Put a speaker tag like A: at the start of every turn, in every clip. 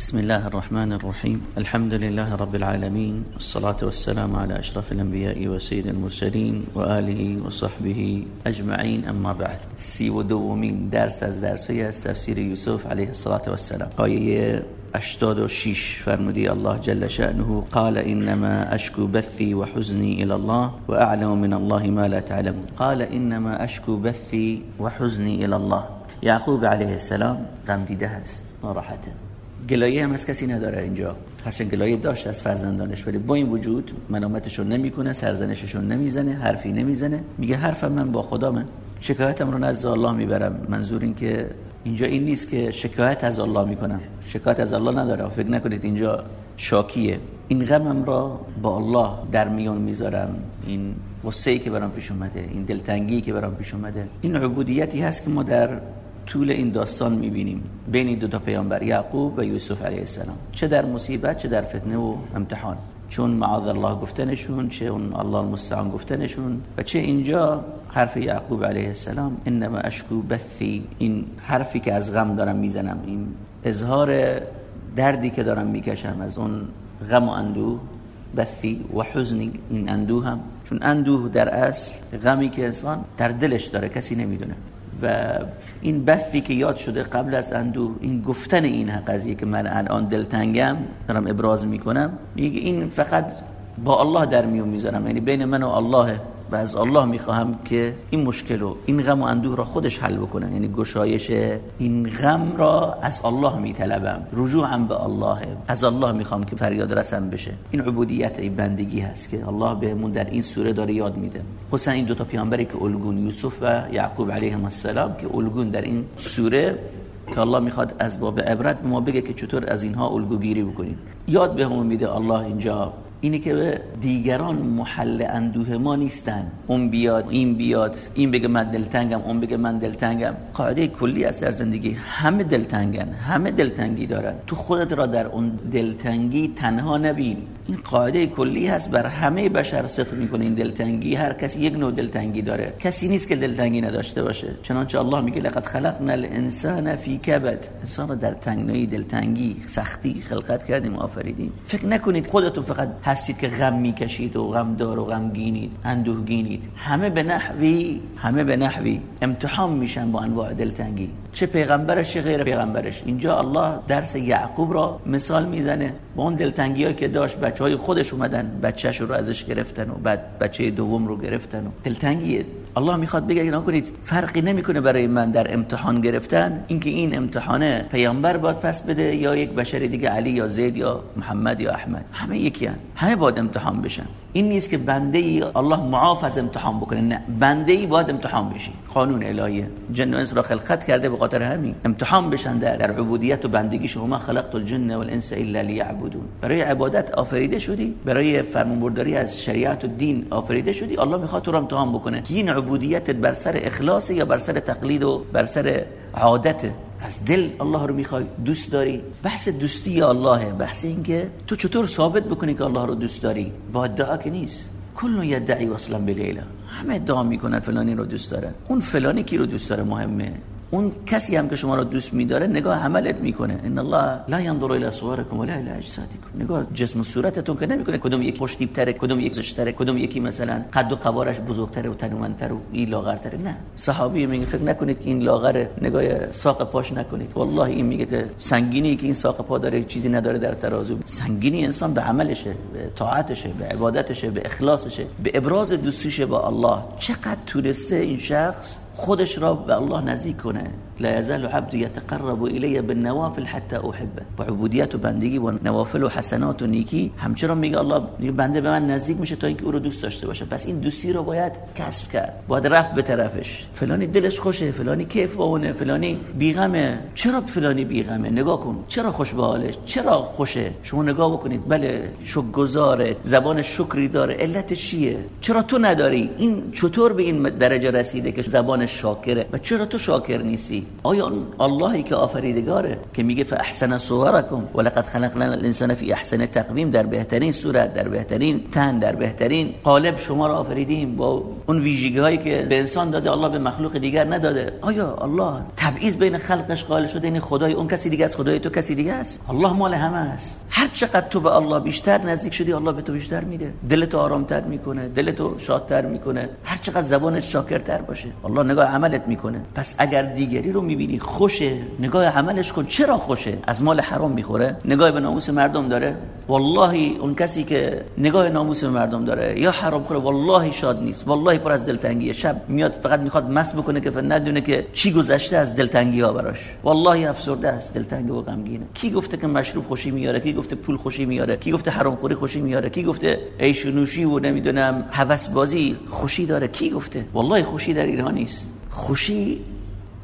A: بسم الله الرحمن الرحيم الحمد لله رب العالمين والصلاة والسلام على أشرف الأنبياء وسيد المرسلين وآله وصحبه أجمعين أما بعد سی و دومین درس از درسای از تفسیر یوسف الصلاة والسلام آیه 86 فرمودی الله جل شأنه قال إنما أشكو بثي وحزني إلى الله وأعلم من الله ما لا تعلمون قال إنما أشكو بثي وحزني إلى الله یعقوب علیه السلام غم دیده هست ناراحته گلایه هم از کسی نداره اینجا. هرچند گلایه داشت از فرزندانش ولی با این وجود ملامتشون نمی‌کنه سرزنششون نمی‌زنه حرفی نمی‌زنه. میگه حرفم من با خدا من. شکایتم رو نزد الله می‌برم. منظور این که اینجا این نیست که شکایت از الله می‌کنم. شکایت از الله نداره. فکر نکنید اینجا شاکیه. این غمم را با الله در میون می‌ذارم. این غصه که برام پیش اومده این دلتنگی که برام پیش اومده. این عبودیتی هست که ما در طول این داستان می‌بینیم. بین دو تا پیامبر یعقوب و یوسف علیه السلام. چه در مصیبت چه در فتنه و امتحان. چون معاذ الله گفتنشون چه اون الله المستعان گفتنشون. و چه اینجا حرف یعقوب علیه السلام انما اشکو بثی. این حرفی که از غم دارم می‌زنم. این اظهار دردی که دارم می‌کشم از اون غم و اندوه. بثی و حزنی این اندوه هم چون اندوه در اصل غمی که انسان در دلش داره کسی نمی‌دونه. و این بثی که یاد شده قبل از اندوه این گفتن این قضیه که من الان دلتنگم دارم ابراز می‌کنم میگه این فقط با الله در میون می‌ذارم یعنی بین من و الله و از الله می‌خواهم که این مشکل و این غم و اندوه را خودش حل بکنه یعنی گشایش این غم را از الله میطلبم. رجوعم به الله. از الله می‌خوام که فریاد رسم بشه. این عبودیت ای بندگی هست که الله بهمون در این سوره داره یاد میده. خصوصا این دو تا پیامبری که الگون یوسف و یعقوب علیهم السلام که الگون در این سوره که الله می‌خواد از باب عبرت به ما بگه که چطور از اینها الگوگیری بکنیم. یاد بهمون میده الله اینجا اینی که دیگران محل اندوه ما نیستن. اون بیاد این بیاد این بگه من دلتنگم اون بگه من دلتنگم. قاعده کلی از در زندگی همه دلتنگن همه دلتنگی دارن. تو خودت را در اون دلتنگی تنها نبین. این قاعده کلی هست بر همه بشر صدق می‌کنه. این دلتنگی هر کسی یک نوع دلتنگی داره. کسی نیست که دلتنگی نداشته باشه. چنانچه الله میگه لقد خلقنا الانسان فی کبد. انسان را در تنگنایی دلتنگی سختی خلقت کردیم آفریدیم. فکر نکنید خودتون فقط هستید که غم می‌کشید و غم دار و غمگینید اندوهگینید. همه به نحوی همه به نحوی امتحان میشن با انواع دلتنگی. چه پیغمبرش چه غیر پیغمبرش. اینجا الله درس یعقوب را مثال می‌زنه با اون دلتنگی که داشت بچه های خودش اومدن بچهش رو ازش گرفتن و بعد بچه دوم رو گرفتن و دلتنگیه. الله می‌خواد بگه اینا کنید فرقی نمی‌کنه برای من در امتحان گرفتن اینکه این امتحانه پیامبر باید پس بده یا یک بشر دیگه علی یا زید یا محمد یا احمد. همه یکی هن. همه باید امتحان بشن. این نیست که بنده ای الله معاف از امتحان بکنه. نه بنده ای باید امتحان بشی. قانون الهیه. جن و انس را خلقت کرده به خاطر همین. امتحان بشن در, عبودیت و بندگی شما. خلقت الجن والانس الا ليعبدون برای عبادت آفریده شدی؟ برای فرمانبرداری از شریعت و دین آفریده شدی؟ الله می‌خواد تو رو امتحان بکنه. این عبودیتت بر سر اخلاص یا بر سر تقلید و بر سر عادت؟ از دل الله رو می‌خوای دوست داری؟ بحث دوستی الله؟ بحث این که تو چطور ثابت بکنی که الله رو دوست داری؟ با ادعا که نیست. کل یدعی وصلا بلیلا همه ادعا می‌کنن فلانی رو دوست دارن. اون فلانی کی رو دوست داره؟ مهمه. اون کسی هم که شما رو دوست میداره نگاه عملت می‌کنه. ان الله لا ينظر الى صوركم ولا الى اجسادكم نگاه جسم و صورتتون که نمی‌کنه کدوم یک خوشتیپ تره کدوم یک زشتره کدوم یکی مثلا قد و قوارش بزرگتره و تنومندتر و این لاغرتره. نه. صحابی میگه فکر نکنید که این لاغره نگاه ساق پاش نکنید. والله این میگه که سنگینی که این ساق پا داره چیزی نداره در ترازو. سنگینی انسان به عملشه به طاعتشه به عبادتشه به اخلاصشه به ابراز دوستیشه با الله. چقدر تونسته این شخص خودش را به الله نزدیک کنه. لا يزال عبد يتقرب الي بالنوافل حتى احبه. با عبودیت و بندگی و نوافل و حسنات و نیکی همچنان میگه الله میگه بنده به من نزدیک میشه تا اینکه او رو دوست داشته باشه. پس این دوستی رو باید کسب کرد. باید رفت به طرفش. فلانی دلش خوشه فلانی کیف با فلانی بیغمه. چرا فلانی بیغمه؟ نگاه کن. چرا خوش به حالش چرا خوشه؟ شما نگاه بکنید. بله شکرگزاره. زبان شکری داره. علت چیه؟ چرا تو نداری؟ این چطور به این درجه رسیده که زبان شاکره. و چرا تو شاکر نیستی؟ آیا اللهی که آفریدگاره که میگه فاحسن صورکم ولقد خلقنا الانسان فی احسن تقویم در بهترین صورت در بهترین تن در بهترین قالب شما را آفریدیم. با اون ویژگی هایی که به انسان داده الله به مخلوق دیگر نداده. آیا الله تبعیض بین خلقش قائل شده؟ این خدای اون کسی دیگه است خدای تو کسی دیگه است؟ الله مال همه است. هر چقدر تو به الله بیشتر نزدیک شدی الله به تو بیشتر میده. دلتو آرامتر می‌کنه دلتو شادتر می‌کنه. هر چقدر زبانت شاکرتر باشه الله نگاه عملت می‌کنه. پس اگر دیگری رو می‌بینی خوشه نگاه عملش کن. چرا خوشه؟ از مال حرام می‌خوره. نگاه به ناموس مردم داره. والله اون کسی که نگاه ناموس مردم داره یا حرام خوره والله شاد نیست. والله پر از دلتنگیه. شب میاد فقط می‌خواد مس بکنه که ندونه که چی گذشته از دلتنگی ها براش. والله افسرده است. دلتنگ و غمگینه. کی گفته که مشروب خوشی میاره؟ کی گفته پول خوشی میاره؟ کی گفته حرام خوری خوشی میاره؟ کی گفته عیش و نوشی و نمی‌دونم هوس بازی خوشی داره؟ کی گفته؟ والله خوشی در ایران نیست. خوشی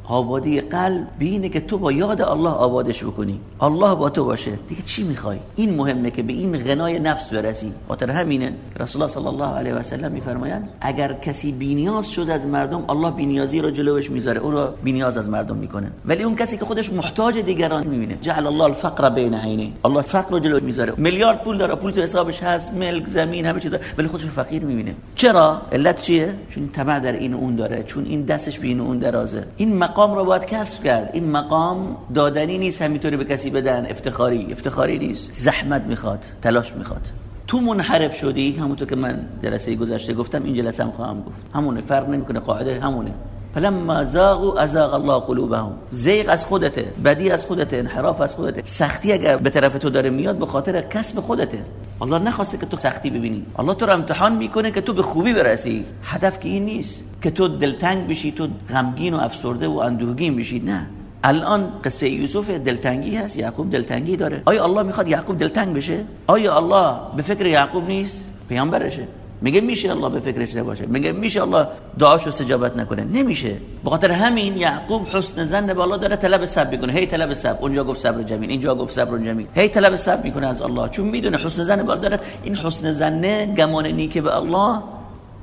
A: آبادی قلب بینه که تو با یاد الله آبادش بکنی. الله با تو باشه. دیگه چی می‌خوای؟ این مهمه که به این غنای نفس برسی. خاطر همینه رسول الله صلی الله علیه و سلم میفرمایند اگر کسی بینیاز شد از مردم الله بینیازی رو جلوش می‌ذاره. او رو بینیاز از مردم می‌کنه. ولی اون کسی که خودش محتاج دیگران می‌بینه. جعل الله الفقر بین عینه. الله فقر رو جلوش می‌ذاره. میلیارد پول داره. پول تو حسابش هست. ملک زمین همه چی داره. ولی خودش فقیر می‌بینه. چرا؟ علت چیه؟ چون طمع در این اون داره. چون این دستش به این اون درازه. این مقام رو باید کسب کرد. این مقام دادنی نیست همینطوری به کسی بدن. افتخاری. افتخاری نیست. زحمت می‌خواد. تلاش می‌خواد. تو منحرف شدی. همونطور که من جلسه گذشته گفتم این جلسه هم خواهم گفت. همونه. فرق نمی‌کنه. قاعده همونه. فلما زاغوا ازاغ الله قلوبهم. زیغ از خودته. بدی از خودته. انحراف از خودته. سختی اگر به طرف تو داره میاد به خاطر کسب خودته. الله نخواسته که تو سختی ببینی. الله تو رو امتحان می‌کنه که تو به خوبی برسی. هدف که این نیست. که تو دلتنگ بشی تو غمگین و افسرده و اندوهگین بشی. نه. الان قصه یوسف دلتنگی هست یعقوب دلتنگی داره. آیا الله می‌خواد یعقوب دلتنگ بشه؟ آیا الله به فکر یعقوب نیست؟ پیامبرشه. میگه میشه الله به فکرش نباشه میگه میشه الله دعاشو استجابت نکنه. نمیشه. به خاطر همین یعقوب حسن زن به الله داره طلب صبر می‌کنه. هی طلب صبر. اونجا گفت صبر جمیل اینجا گفت صبر جمیل هی طلب صبر می‌کنه از الله. چون می‌دونه حسن زن به داره. این حسن زنه گمان نیک به الله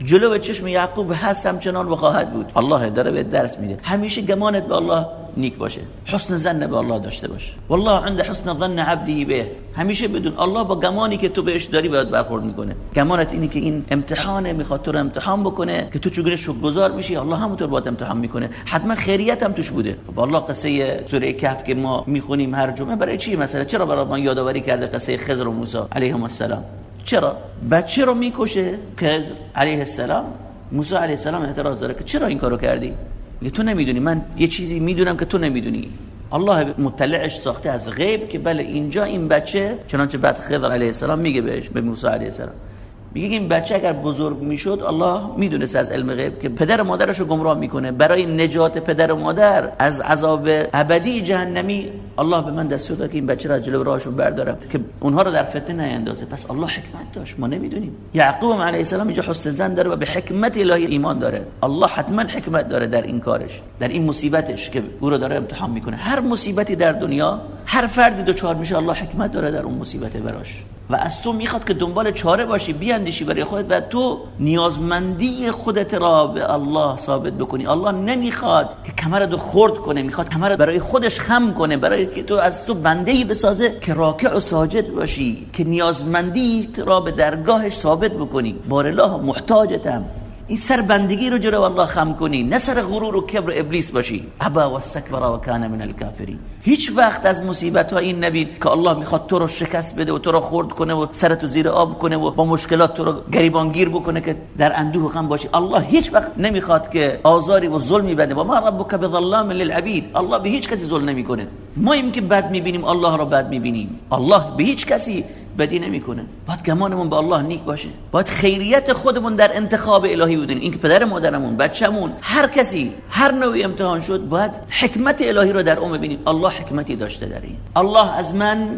A: جلو به چشم یعقوب هست همچنان و خواهد بود. الله داره به درس میده. همیشه گمانت به الله نیک باشه. حسن زن به الله داشته باشه والله عند حسن ظن عبدی به. همیشه بدون الله با گمانی که تو بهش داری باید برخورد می‌کنه. گمانت اینه که این امتحانه می‌خواد تو رو امتحان بکنه که تو چگونه گذار میشی الله همونطور باید امتحان می‌کنه. حتما خیریت هم توش بوده. با الله قصه سوره کهف که ما می‌خونیم هر جمعه برای چی؟ مثلا چرا برای ما یادآوری کرده قصه خضر و موسی علیهم السلام؟ چرا؟ بچه رو می‌کشه خضر علیه السلام؟ موسی علیه السلام اعتراض داره که چرا این کارو کردی؟ میگه تو نمی‌دونی. من یه چیزی می‌دونم که تو نمی‌دونی. الله مطلعش ساخته از غیب که بله اینجا این بچه چنانچه بعد خضر علیه السلام میگه بهش به موسی علیه السلام. میگه این بچه اگر بزرگ می‌شد الله می‌دونست از علم غیب که پدر و مادرش رو گمراه می‌کنه. برای نجات پدر و مادر از عذاب ابدی جهنمی الله به من دستور داد که این بچه را جلو راهشون بردارم که اونها رو در فتنه نیندازه. پس الله حکمت داشت. ما نمی‌دونیم. یعقوب علیه السلام اینجا حسن زن داره و به حکمت الهی ایمان داره. الله حتما حکمت داره در این کارش در این مصیبتش که او رو داره امتحان می‌کنه. هر مصیبتی در دنیا هر فردی دوچار میشه الله حکمت داره در اون مصیبت براش. و از تو می‌خواد که دنبال چاره باشی بیاندیشی برای خودت و تو نیازمندی خودت را به الله ثابت بکنی. الله نمی‌خواد که کمرت رو خرد کنه می‌خواد کمرت برای خودش خم کنه برای که تو از تو بنده ای بسازه که راکع و ساجد باشی که نیازمندی را به درگاهش ثابت بکنی. بار الله محتاجتم. این سر بندگی رو جلو الله خم کنی. نه سر غرور و کبر ابلیس باشی. ابا و استکبر و کان من الکافرین. هیچ وقت از مصیبت ها این نبید که الله می‌خواد تو رو شکست بده و تو رو خرد کنه و سرتو زیر آب کنه و با مشکلات تو رو گریبانگیر بکنه که در اندوه غم باشی. الله هیچ وقت نمی‌خواد که آزاری و ظلمی بده. و ما ربک بظلام للعبید الله به هیچ کسی ظلم نمی‌کنه. ما این که بد می‌بینیم الله رو بد می‌بینیم. الله به هیچ کسی بدی نمی‌کنه باید گمانمون به الله نیک باشه. باید خیریت خودمون در انتخاب الهی بودین این که پدر مادرمون بچه‌مون هر کسی هر نوعی امتحان شد باید حکمت الهی رو در اون ببینیم. الله حکمتی داشته در این. الله از من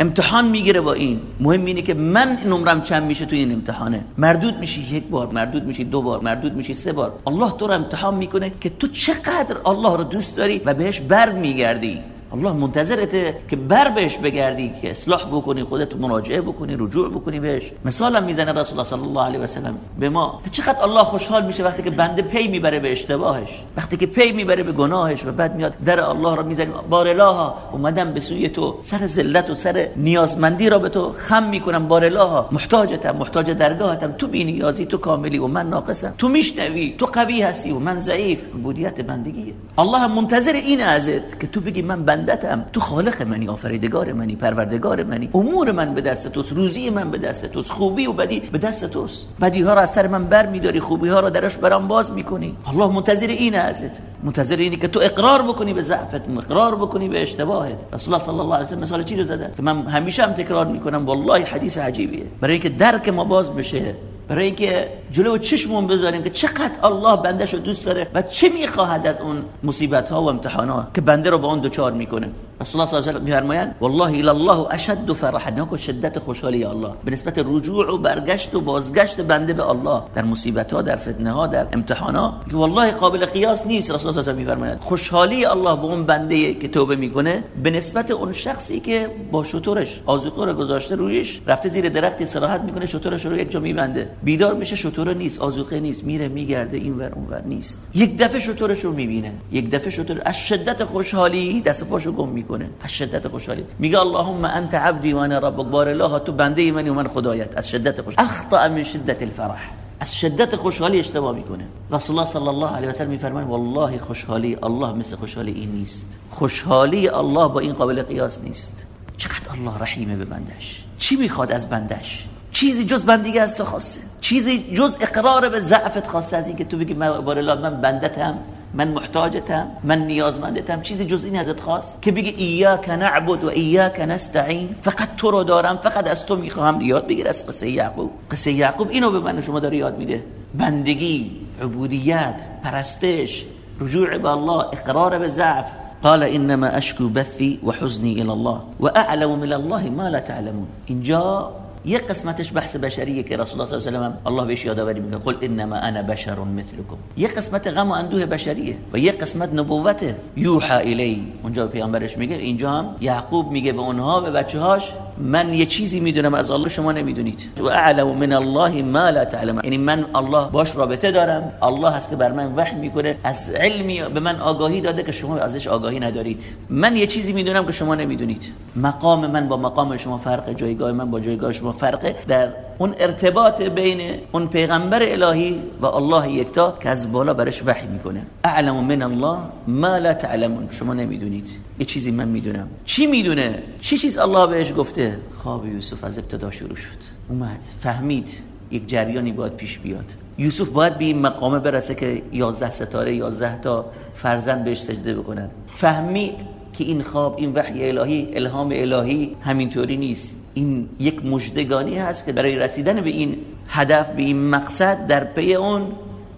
A: امتحان می‌گیره با این. مهم اینه که من نمرم چند میشه تو این امتحانه. مردود میشی یک بار مردود میشی دو بار مردود میشی سه بار. الله تو رو امتحان می‌کنه که تو چقدر الله رو دوست داری و بهش بر میگردی الله منتظرته که بر بهش بگردی که اصلاح بکنی خودت مراجعه بکنی رجوع بکنی بهش. مثالم می‌زنه رسول الله صلی الله علیه و سلم به ما. چقدر الله خوشحال میشه وقتی که بنده پی می‌بره به اشتباهش؟ وقتی که پی می‌بره به گناهش و بعد میاد در الله را می‌زنی بار الله اومدم به سوی تو. سر ذلت و سر نیازمندی را به تو خم می‌کنم بار الله محتاجتم محتاج درگاهتم. تو بی نیازی تو کاملی و من ناقصم. تو میشنوی تو قوی هستی و من ضعیف. عبودیت بندگیه. الله منتظر اینه ازت که تو بگی من بندتم تو خالق منی آفریدگار منی پروردگار منی. امور من به دست توست روزی من به دست توست خوبی و بدی به دست توست. بدی ها را از سر من بر میداری خوبی ها را درش برام باز می‌کنی. الله منتظر این ازت. منتظر اینی که تو اقرار بکنی به ضعفت اقرار بکنی به اشتباهت. رسول الله صلی الله علیه و مثال چی رو زده؟ که من همیشه هم تکرار می‌کنم والله حدیث عجیبیه. برای اینکه درک ما باز بشه برای اینکه جلو چشمون بذاریم که چقدر الله بنده رو دوست داره و چه می‌خواهد از اون مصیبت ها و امتحانات که بنده رو با اون دوچار می‌کنه. رسول الله صلی الله علیه و والله الی الله اشد فرحا نکو شدت خوشحالی الله به نسبت رجوع و برگشت و بازگشت بنده به الله در مصیبت ها در فتنه ها در امتحانات که والله قابل قیاس نیست رسول الله صلی الله علیه و خوشحالی الله به اون بنده که توبه می‌کنه به نسبت اون شخصی که با شطورش آذوقه رو گذاشته رویش رفته زیر درخت استراحت می‌کنه شطورش رو یک جا میبنده بیدار میشه شطور نیست آذوقه نیست میره میگرده این ور اون ور نیست یک دفعه شطورش رو می‌بینه یک دفعه شطور از شدت خوشحالی دست پاشو گم می‌کنه از شدت خوشحالی. میگه اللهم انت عبدی و انا ربک. بار الله تو بنده منی و من خدایت. از شدت خوش اخطا من شدت الفرح. از شدت خوشحالی اشتباه می‌کنه. رسول الله صلی الله علیه و سلم میفرمایند والله خوشحالی الله مثل خوشحالی این نیست. خوشحالی الله با این قابل قیاس نیست. چقدر الله رحیمه به بندش. چی می‌خواد از بندش؟ چیزی جز بندگی از تو خواسته چیزی جز اقرار به ضعفت خواسته از اینکه تو بگی بار الله من بندتم. من محتاجتم من نیازمندتم. چیزی جز این ازت خواست که بگی ایاک نعبد و ایاک نستعین فقط تو رو دارم فقط از تو می‌خواهم یاد بگیر از قصه یعقوب. قصه یعقوب اینو به من شما داره یاد میده. بندگی عبودیت پرستش رجوع به الله اقرار به ضعف. قال انما اشكو بثي وحزني الى الله واعلم من الله ما لا تعلمون. اینجا یک قسمتش بحث بشریه که رسول الله صلی الله علیه و الله بهش یادآوری می‌کنه. قل انما انا بشر مثلكم. یک قسمت غم و اندوه بشریه و یک قسمت نبوته یوحى الی اونجا پیامبرش میگه اینجا هم یعقوب میگه به اونها به بچه‌هاش من یه چیزی می‌دونم از الله شما نمی‌دونید. و اعلم من الله ما لا تعلم. یعنی من الله باش رابطه دارم. الله هست که بر من وحی می‌کنه. از علمی به من آگاهی داده که شما ازش آگاهی ندارید. من یه چیزی می‌دونم که شما نمی‌دونید. مقام من با مقام شما فرق جایگاه من با جایگاه شما فرقه. در اون ارتباط بین اون پیغمبر الهی و الله یکتا که از بالا برش وحی می‌کنه. اعلم من الله ما لا تعلمون. شما نمی‌دونید. یه چیزی من می‌دونم. چی می‌دونه؟ چی چیز الله بهش گفته؟ خواب یوسف از ابتدا شروع شد. اومد. فهمید. یک جریانی باید پیش بیاد. یوسف باید به این مقامه برسه که 11 ستاره 11 تا فرزند بهش سجده بکنن. فهمید که این خواب این وحی الهی الهام الهی همینطوری نیست. این یک مجدگانی هست که برای رسیدن به این هدف به این مقصد در پی اون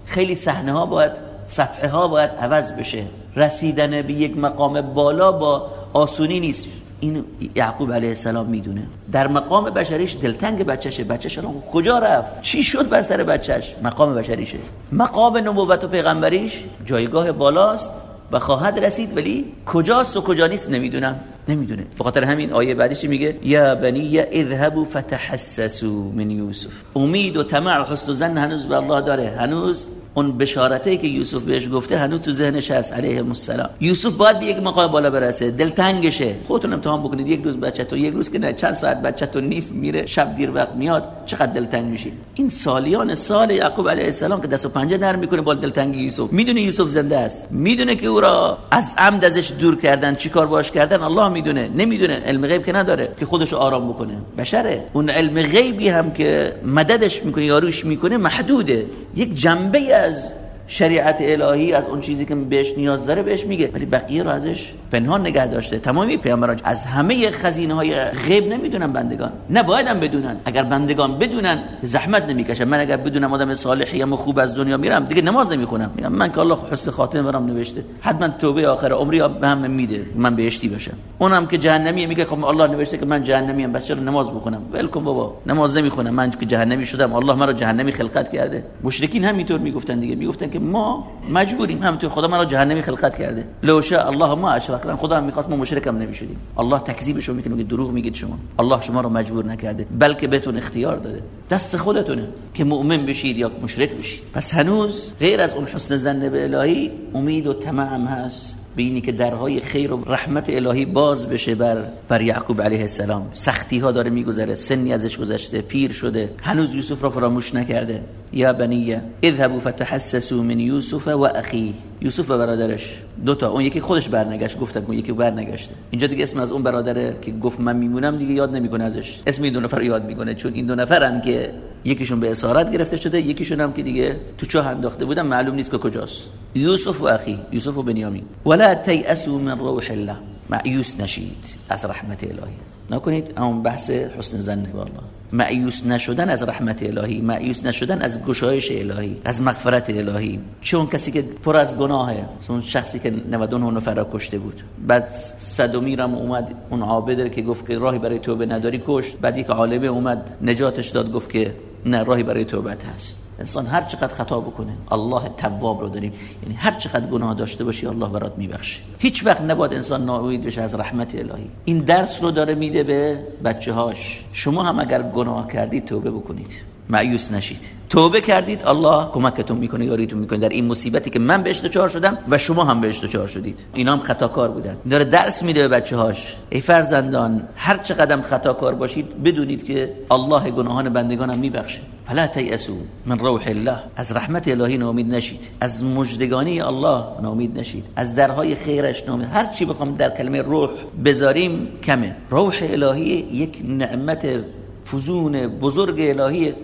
A: خیلی صحنه ها باید صفحه ها باید عوض بشه. رسیدن به یک مقام بالا با آسونی نیست. این یعقوب علیه السلام می‌دونه. در مقام بشریش دلتنگ بچهشه. بچهش الان کجا رفت؟ چی شد بر سر بچهش؟ مقام بشریشه. مقام نبوت و پیغمبریش جایگاه بالاست و خواهد رسید ولی کجاست و کجا نیست نمی‌دونم. نمی‌دونه. به خاطر همین آیه بعدش میگه؟ یا بنی اذهبوا فتحسسوا من یوسف. امید و طمع و حسن زن هنوز به الله داره. هنوز اون بشارته که یوسف بهش گفته هنوز تو ذهنش هست علیه السلام. یوسف باید یک مقام بالا برسه دلتنگشه. خودتون امتحان بکنید یک روز بچه‌تون یک روز که نه چند ساعت بچه‌تون نیست میره شب دیر وقت میاد چقدر دلتنگ میشید این سالیان سال یعقوب علیه السلام که دست و پنجه نرم می‌کنه با دلتنگی یوسف. می‌دونه یوسف زنده است؟ می‌دونه که او را از عمد ازش دور کردن چیکار باش کردن؟ الله می‌دونه. نمی‌دونه. علم غیب که نداره که خودش آرام بکنه. بشره. اون علم غیبی هم که مددش می‌کنه یاروش می‌کنه محدوده. یک جنبه از شریعت الهی از اون چیزی که بهش نیاز داره بهش میگه. ولی بقیه رو ازش پنهان نگه داشته. تمامی پیامبران از همه خزینه های غیب نمی‌دونن بندگان. هم بدونن. اگر بندگان بدونن زحمت نمی‌کشن. من اگر بدونم آدم صالحی و خوب از دنیا میرم دیگه نماز نمی‌خونم. میرم من که الله حسن خاتمه برام نوشته. حتما توبه آخر عمری به هم میده. من بهشتی بشم اونم که جهنمی میگه خب الله نوشته که من جهنمی ام بس چرا نماز بخونم؟ ولکن بابا. نماز نمی‌خونم. من که جهنمی شدم. الله مرا جهنمی خلقت کرده. مشرکین همینطور می‌گفتن دیگه. می‌گفتن که ما مجبوریم. همونطور خدا ما رو جهنمی خلقت کرده. لو شاء الله ما اشرکنا خدا هم می‌خواست ما مشرک هم نمی‌شدیم. الله تکذیبشو می‌کنه میگه دروغ میگید شما. الله شما رو مجبور نکرده. بلکه بهتون اختیار داده. دست خودتونه که مؤمن بشید یا مشرک بشید. پس هنوز غیر از اون حسن زن به الهی امید و طمع هست. به اینی که درهای خیر و رحمت الهی باز بشه بر بر یعقوب علیه السلام. سختی ها داره میگذره. سنی ازش گذشته پیر شده. هنوز یوسف را فراموش نکرده. یا بنیه اذهبوا فتحسسوا من یوسف و اخی. یوسف و برادرش. دو تا. اون یکی خودش برنگشت. گفتن اون یکی برنگشته. اینجا دیگه اسم از اون برادره که گفت من میمونم دیگه یاد نمی‌کنه ازش. اسم این دو نفر یاد می‌کنه. چون این دو نفرن که یکیشون به اسارت گرفته شده یکیشون هم که دیگه تو چاه انداخته بودن. معلوم نیست که کجاست. یوسف و اخی. یوسف و بنیامین. ولا تیأسوا من روح الله. معیوس نشید. از رحمت الهی. نکنید؟ اون بحث حسن زن با الله معیوس نشدن از رحمت الهی. معیوس نشدن از گشایش الهی. از مغفرت الهی. چون کسی که پر از گناهه. اون شخصی که 99 نفر را کشته بود. بعد صدومی رم اومد. اون عابد که گفت که راهی برای توبه نداری کشت. بعد یک عالمه اومد نجاتش داد گفت که نه راهی برای توبت هست. انسان هر چقدر خطا بکنه الله تواب رو داریم. یعنی هر چقدر گناه داشته باشی الله برات میبخشه. هیچ وقت نباید انسان ناامید بشه از رحمت الهی. این درس رو داره میده به بچه هاش شما هم اگر گناه کردید توبه بکنید. معیوس نشید. توبه کردید الله کمکتون می‌کنه یاریتون می‌کنه. در این مصیبتی که من بهش دچار شدم و شما هم بهش دچار شدید. اینا هم خطاکار بودن. داره درس میده به بچه هاش ای فرزندان هر چه قدم خطاکار باشید بدونید که الله گناهان بندگانم میبخشه. فلا تیأسوا من روح الله. از رحمت الهی ناامید نشید. از مجدگانی الله ناامید نشید. از درهای خیرش ناامید. هر چی بخوام در کلمه روح بذاریم کمه. روح الهی یک نعمت فزون بزرگ الهیه.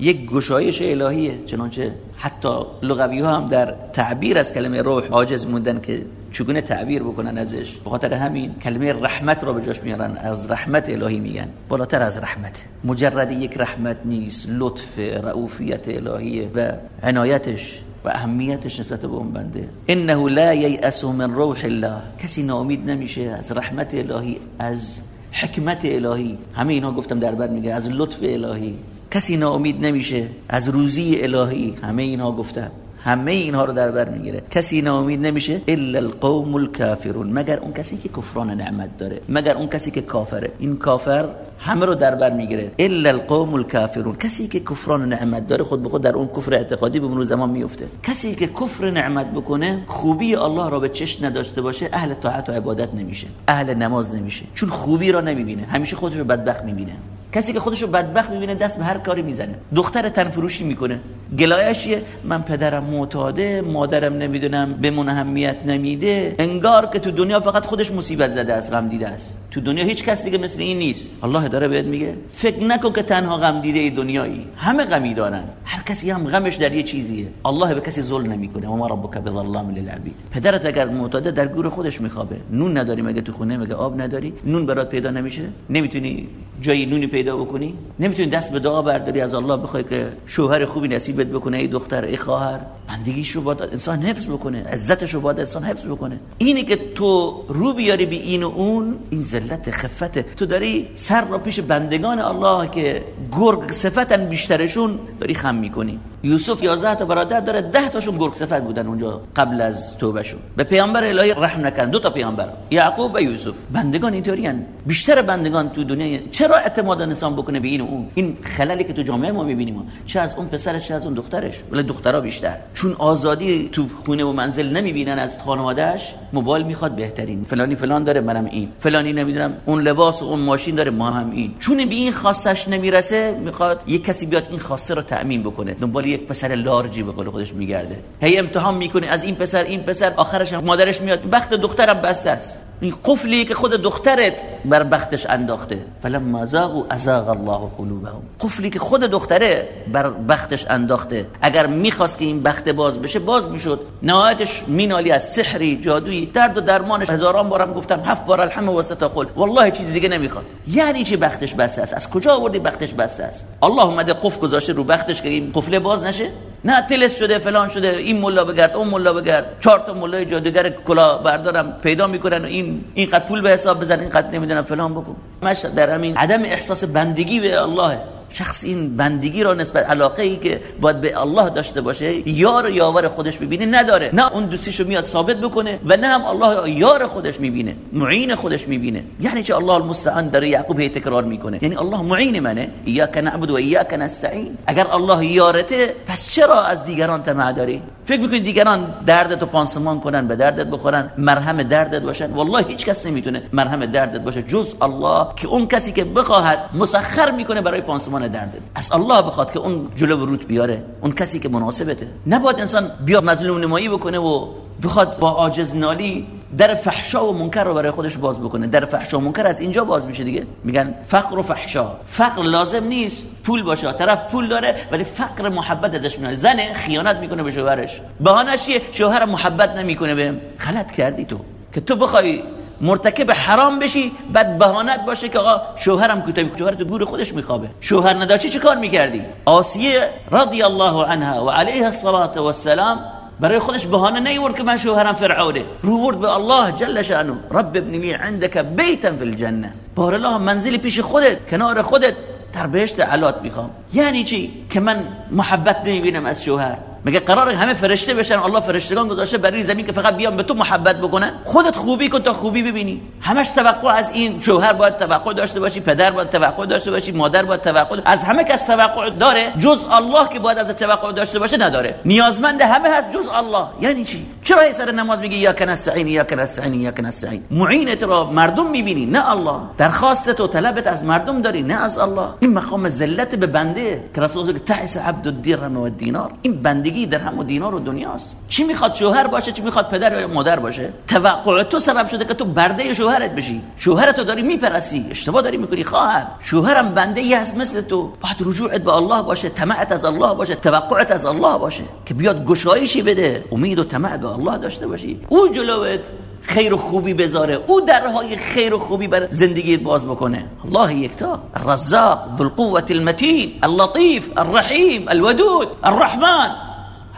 A: یک گشایش الهیه چنانچه حتی لغوی ها هم در تعبیر از کلمه روح عاجز موندن که چگونه تعبیر بکنن ازش. به خاطر همین کلمه رحمت را به جاش میارن از رحمت الهی میگن. بالاتر از رحمت. مجرد یک رحمت نیست لطف رعوفیت الهیه و عنایتش و اهمیتش نسبت به اون بنده. انه لا ییأس من روح الله. کسی ناامید نمیشه از رحمت الهی از حکمت الهی. همه اینا گفتم در بر میگه از لطف الهی. کسی ناامید نمیشه. از روزی الهی همه اینها گفتم همه اینها رو در بر می‌گیره. کسی ناامید نمیشه. الا القوم الكافرون. مگر اون کسی که کفران نعمت داره. مگر اون کسی که کافره. این کافر همه رو در بر می‌گیره. الا القوم الكافرون. کسی که کفران نعمت داره خود به خود در اون کفر اعتقادی به مرور زمان میفته کسی که کفر نعمت بکنه خوبی الله را به چشم نداشته باشه اهل طاعت و عبادت نمیشه. اهل نماز نمیشه. چون خوبی را نمی‌بینه. همیشه خودش رو بدبخت می‌بینه. کسی که خودشو بدبخت می‌بینه دست به هر کاری می‌زنه. دختر تنفروشی می‌کنه. گلایشیه من پدرم معتاده مادرم نمی‌دونم به من اهمیت نمیده. انگار که تو دنیا فقط خودش مصیبت زده است غم دیده است. تو دنیا هیچ کس دیگه مثل این نیست. الله داره بهت میگه؟ فکر نکن که تنها غم دیده ای دنیایی. همه غمی دارن. هر کسی هم غمش در یه چیزیه. الله به کسی ظلم نمی‌کنه. و ما ربک بظلام للعبید. پدرت اگر معتاده در گور خودش میخوابه. نون نداری مگه تو خونه؟ مگه آب نداری؟ نون برات پیدا نمیشه؟ نمی‌تونی جایی نونی پیدا بکنی؟ نمی‌تونی دست به دعا برداری از الله بخوای که شوهر خوبی نصیبت بکنه ای دختر ای خواهر. بندگیش رو باید انسان حفظ بکنه. عزتش رو باید انسان حفظ بکنه. اینی که تو رو بیاری به این و اون این ذلت خفت. تو داری سر رو پیش بندگان الله که گرگ صفتن بیشترشون داری خم می‌کنی. یوسف 11 تا برادر داره 10 تاشون گرگ صفت بودن اونجا قبل از توبهشون. به پیامبر الهی رحم نکردن. دو تا پیامبر یعقوب و یوسف. بندگان اینطوری بیشتر بندگان تو دنیا چرا اعتماد انسان بکنه به این و اون؟ این خللی که تو جامعه ما می‌بینیم. چه از اون پسرش چه از اون دخترش. ولی دخترها بیشتر. چون آزادی تو خونه و منزل نمی‌بینن از خانوادهش موبایل می‌خواد بهترین. فلانی فلان داره منم این. فلانی نمی‌دونم اون لباس و اون ماشین داره ما هم این. چون به این خاصش نمی‌رسه می‌خواد یک کسی بیاد این خاصه رو تأمین بکنه. دنبال یک پسر لارجی به قول خودش میگرده. هی امتحان می‌کنه از این پسر این پسر. آخرش مادرش میاد. بخت دخترم بسته است. این قفلی که خود دخترت بر بختش انداخته. فلما زاغوا ازاغ الله قلوبهم. قفلی که خود دختره بر بختش انداخته. اگر می‌خواست که این بخت باز بشه باز می‌شد. نهایتش مینالی از سحری جادویی. درد و درمانش هزاران بارم گفتم. هفت بار الحمد و قل والله چیز دیگه نمی‌خواد. یعنی چی بختش بسته است؟ از کجا آوردی بختش بسته است؟ الله اومده قفل گذاشته رو بختش که این قفله باز نشه؟ نه تلس شده فلان شده این ملا بگرد اون ملا بگرد. چهار تا ملای جادوگر کلا بردارم پیدا می‌کنن و این اینقدر پول به حساب بزن اینقدر نمی‌دونم فلان بکن. مش در همین عدم احساس بندگی به الله. شخص این بندگی را نسبت علاقه ای که باید به الله داشته باشه یار یاور خودش ببینه نداره. نه اون دوستیشو میاد ثابت بکنه و نه هم الله یار خودش می‌بینه معین خودش می‌بینه. یعنی چه الله المستعان داره یعقوب تکرار می‌کنه. یعنی الله معین منه. ایاک نعبد و ایاک نستعین. اگر الله یارته پس چرا از دیگران طمع داری؟ فکر می‌کنی دیگران دردتو پانسمان کنن به دردت بخورن مرهم دردت باشن؟ والله هیچ کس نمی‌تونه مرهم دردت باشه. جز الله که اون کسی که بخواهد مسخر می‌کنه برای پانسمان دردت. از الله بخواد که اون جلو روت بیاره اون کسی که مناسبته. نباید انسان بیا مظلوم نمایی بکنه و بخواد با عاجز نالی در فحشا و منکر رو برای خودش باز بکنه. در فحشا و منکر از اینجا باز میشه دیگه. میگن فقر و فحشا. فقر لازم نیست. پول باشه. طرف پول داره ولی فقر محبت ازش میاد. زن خیانت می‌کنه به شوهرش. بهانش چیه؟ شوهر محبت نمی‌کنه بهم. غلط کردی تو. که تو بخوای مرتکب حرام بشی بعد بهانت باشه که آقا شوهرم کوتاه شوهر تو گور خودش میخوابه. شوهر نداشتی چه کار می‌کردی؟ آسیه رضی الله عنها و علیها الصلاه و السلام برای خودش بهانه نیورد که من شوهرم فرعونه. رو ورد به الله جل شانه رب ابن لی عندك بیتا فی الجنه بار الله منزلی پیش خودت کنار خودت. در بهشت علات می‌خوام. یعنی چی؟ که من محبت نمی‌بینم از شوهر. مگه قرار همه فرشته بشن الله فرشتگان گذاشته برای زمین که فقط بیان به تو محبت بکنن. خودت خوبی کن تا خوبی ببینی. همش توقع از این شوهر باید توقع داشته باشی پدر باید توقع داشته باشی مادر باید توقع از همه کس توقع داره. جز الله که باید از توقع داشته باشه نداره. نیازمند همه هست جز الله. یعنی چی؟ چرا سر نماز میگی یا کن یا کن یا کن معینت را مردم می‌بینی نه الله. درخواست و طلبت از مردم داری نه از الله. این مقام ذلت به بنده که رسول تعس عبد الدرهم و الدینار این بندگی در هم و دینار و دنیاست. چی می‌خواد شوهر باشه؟ چی می‌خواد پدر یا مادر باشه؟ توقع تو سبب شده که تو برده شوهرت بشی. شوهرتو داری می‌پرسی. اشتباه داری می‌کنی خواهر. شوهرم بنده ای هست مثل تو. باید رجوعت به الله باشه طمعت از الله باشه توقعت از الله باشه. که بیاد گشایشی بده. امید و طمع به الله داشته باشی. او جلوت خیر و خوبی بذاره. او درهای خیر و خوبی بر زندگی باز بکنه. الله یکتا. الرزاق ذو القوة المتین اللطیف الرحیم الودود الرحمن.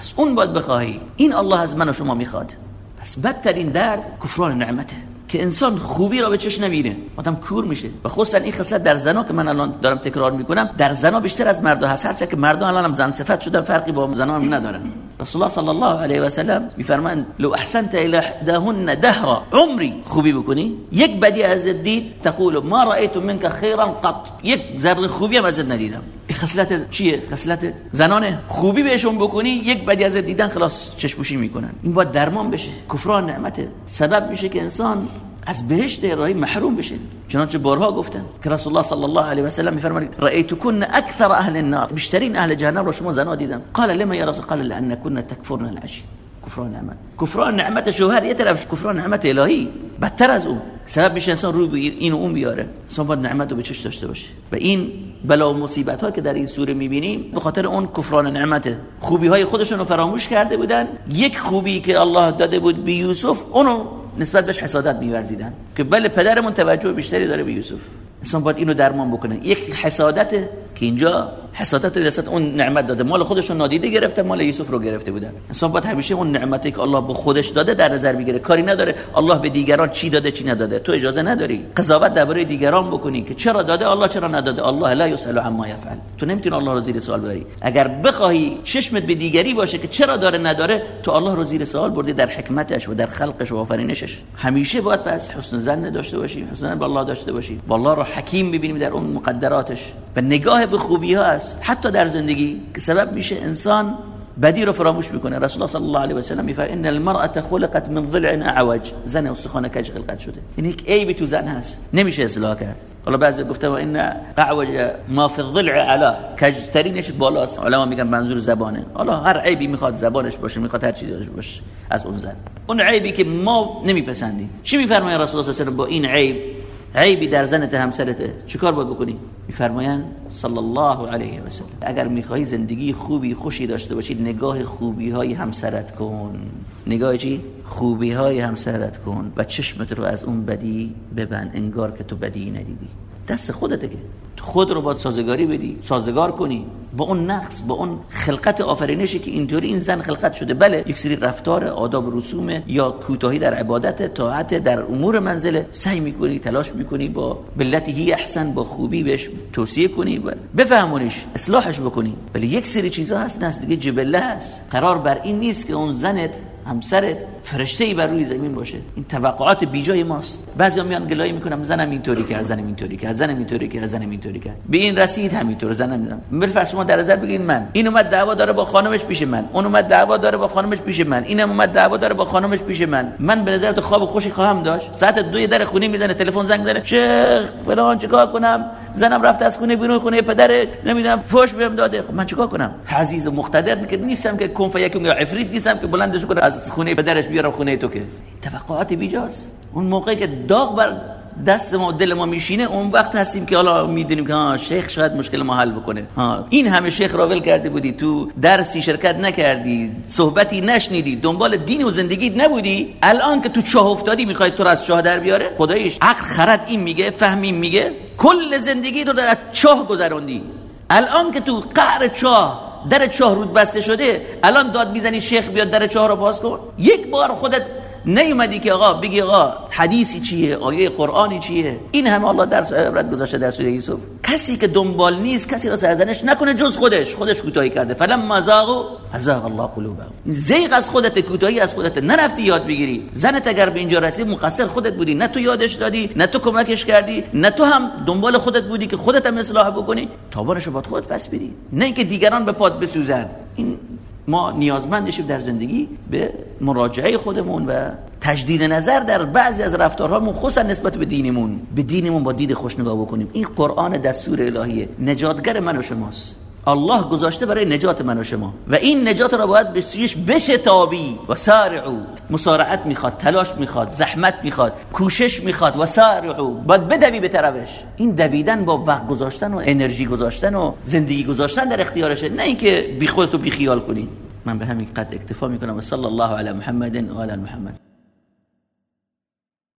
A: از اون باید بخواهی. این الله از من و شما می‌خواد. پس بدترین درد کفران نعمته. که انسان خوبی را به چش نمیره آدم کور میشه. و خصوصا این خصلت در زنا که من الان دارم تکرار می‌کنم در زنا بیشتر از مردا هست. هرچه که مردا الان هم زن صفت شدن فرقی با زنا هم ندارن. رسول الله صلی الله علیه و سلم میفرمایند لو احسنت الى احداهن دهرا عمری. خوبی بکنی؟ یک بدی از دید تقول ما رأيت منك خيرا قط. یک ذره خوبی هم ازت ندیدم. خصلت چیه؟ خصلت زنانه. خوبی بهشون بکنی یک بدی از دیدن خلاص چشپوشی می‌کنن. این باید درمان بشه. کفران نعمته. سبب میشه که انسان از بهشت الهی محروم بشه. چنانچه بارها گفتن که رسول الله صلی الله علیه و سلم میفرمایند رأیتکن اکثر اهل النار. بیشترین اهل جهنم رو شما زنا دیدم. قال لما یا رسول قال لان كنا تكفرن العشی. کفران نعمت. کفران نعمت شوهر یه کفران نعمت الهی. بدتر از اون. سبب میشه انسان روی این و اون بیاره. انسان باید نعمت رو به چش داشته باشه. و این بلا و مصیبت ها که در این سوره می‌بینیم به خاطر اون کفران نعمت خوبی های خودشون رو فراموش کرده بودن. یک خوبی که الله داده بود به یوسف اونو نسبت بهش حسادت میورزیدن. که بله پدرمون توجه بیشتری داره به یوسف. انسان باید اینو درمان بکنه. یک حسادت که اینجا حسادت رسالت اون نعمت داده. مال خودشون نادیده گرفته مال یوسف رو گرفته بودن. انسان باید همیشه اون نعمتی که الله به خودش داده در نظر بگیره. کاری نداره. الله به دیگران چی داده چی نداده. تو اجازه نداری قضاوت درباره دیگران بکنی که چرا داده الله چرا نداده. الله لا یسأل عما یفعل. تو نمی‌تونی الله رو زیر سوال بری اگر بخواهی چشمت به دیگری باشه که چرا داره نداره تو الله رو زیر سوال بردی در حکمتش و در خلقش و آفرینشش. همیشه باید پس حسن زن داشته باشی حسن به الله داشته باشی. والله رو حکیم ببینیم در اون مقدراتش. و نگاه به خوبی ها است حتی در زندگی که سبب میشه انسان بدی رو فراموش می‌کنه. رسول الله صلی الله علیه و سلم میفرماید ان المرأه خلقت من ضلع اعوج. زن استخوان کج خلقت شده؟ این یک عیبی تو زن هست. نمیشه اصلاح کرد. حالا بعضی گفته و ان اعوج ما فی الضلع علا کج ترینش بالاست. علما میگن منظور زبانه. حالا هر عیبی می‌خواد زبانش باشه می‌خواد هر چیزی باشه از اون زن. اون عیبی که ما نمیپسندیم. چی میفرماید رسول الله صلی الله علیه و با این عیب؟ عیبی در زنت همسرته. چیکار باید بکنی؟ میفرمایند صلی الله علیه و سلم. اگر می‌خواهی زندگی خوبی خوشی داشته باشی نگاه خوبی های همسرت کن. نگاه چی؟ خوبی های همسرت کن و چشمت رو از اون بدی ببند. انگار که تو بدی ندیدی. دست خودته که خود رو با سازگاری بدی سازگار کنی. با اون نقص با اون خلقت آفرینشی که اینطوری این زن خلقت شده. بله یک سری رفتار آداب و رسوم یا کوتاهی در عبادت طاعت در امور منزله سعی می‌کنی تلاش می‌کنی با بلتی هی احسن با خوبی بهش توصیه کنی. بفهمونش اصلاحش بکنی. ولی یک سری چیزا هست نه دیگه جبله هست. قرار بر این نیست که اون زنت همسرت فرشته ای بر روی زمین باشه. این توقعات بیجای ماست. بعضی میان گلایه می‌کنم زنم اینطوری کرد زنم اینطوری کرد زنم اینطوری کرد زنم اینطوری کرد. به این رسید همینطور زنم میدم بل شما در نظر بگین من. این اومد دعوا داره با خانمش پیش من. اون اومد دعوا داره با خانمش پیش من. اینم اومد دعوا داره با خانمش پیش من. من به نظر تو خواب خوشی خواهم داشت؟ ساعت دو در خونه می‌زنه تلفن زنگ می‌زنه. شیخ فلان چیکار کنم؟ زنم رفته از خونه بیرون خونه پدرش. نمی‌دونم فوش بهم داده. خب من چیکار کنم؟ عزیز و مقتدر که نیستم که کنف یکم یا عفریت نیستم که بلندش کنه از خونه پدرش. بیارم خونه تو که. توقعات بیجاست اون موقعی که داغ بر دست ما دل ما میشینه اون وقت هستیم که حالا می‌دونیم که ها شیخ شاید مشکل ما حل بکنه. ها این همه شیخ راول کرده بودی تو درسی شرکت نکردی صحبتی نشنیدی دنبال دین و زندگیت نبودی؟ الان که تو چاه افتادی می‌خوای تو را از چاه در بیاره؟ خدایش عقل خرد این میگه فهمی میگه کل زندگی تو در چاه گذروندی. الان که تو قعر چاه در چاه رود بسته شده الان داد می‌زنی شیخ بیاد در چاه رو باز کن. یک بار خودت نیومدی که آقا بگی آقا حدیثی چیه؟ آیه قرآنی چیه؟ این همه الله در عبرت گذاشته در سوره یوسف. کسی که دنبال نیست کسی را سرزنش نکنه جز خودش. خودش کوتاهی کرده. فلم مزاقو ازاق الله قلوبهم. زیغ از خودت کوتاهی از خودت. نرفتی یاد بگیری. زنت اگر به اینجا رسید مقصر خودت بودی. نه تو یادش دادی نه تو کمکش کردی نه تو هم دنبال خودت بودی که خودت هم اصلاح بکنی. تابانش رو خودت پس بدی. نه اینکه دیگران به پاد بسوزن. این ما نیازمندشیم در زندگی به مراجعه خودمون و تجدید نظر در بعضی از رفتارهامون خصوصا نسبت به دینمون. به دینمون با دید خوش نگاه بکنیم. این قرآن دستور الهیه. نجاتگر من و شماست. الله گذاشته برای نجات من و شما. و این نجات را باید به سویش بشتابی. و سارعو. مسارعت می‌خواد تلاش می‌خواد زحمت می‌خواد کوشش می‌خواد. و سارعو. باید بدوی به طرفش. این دویدن با وقت گذاشتن و انرژی گذاشتن و زندگی گذاشتن در اختیارشه. نه اینکه بی خودتو بی خیال کنی. من به همین قد اکتفا می‌کنم. و صلی الله علی محمد و علی محمد.